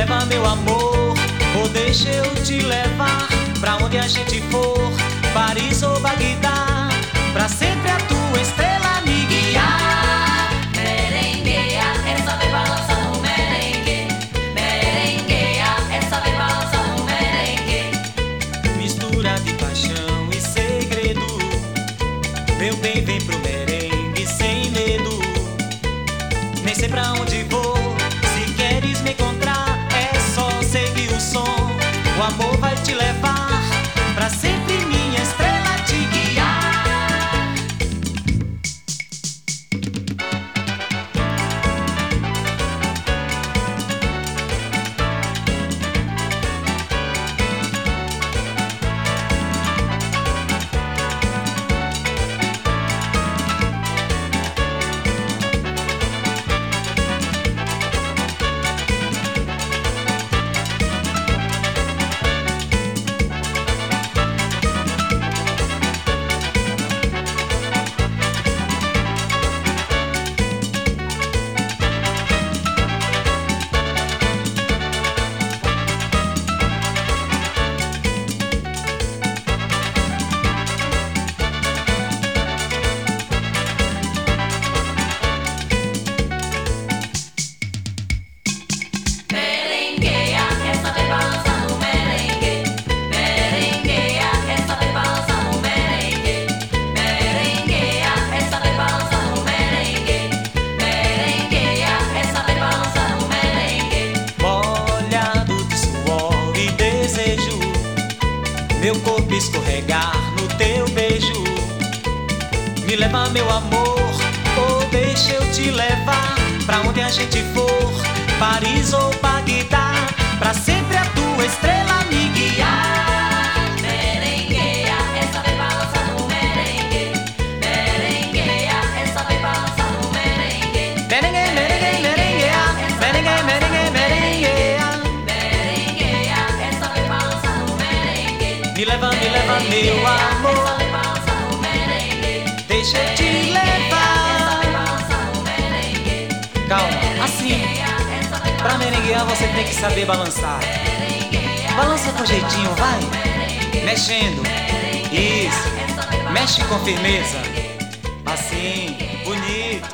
leva, meu amor, ou deixa eu te levar pra onde a gente for, O amor vai te levar pra sempre Meu corpo escorregar no teu beijo. Me leva, meu amor, ou deixa eu te levar pra onde a gente for, Paris ou Bagdá, meu amor, deixa eu te levar. Calma, assim. Pra merenguear você tem que saber balançar. Balança com jeitinho, vai. Mexendo. Isso. Mexe com firmeza. Assim, bonito.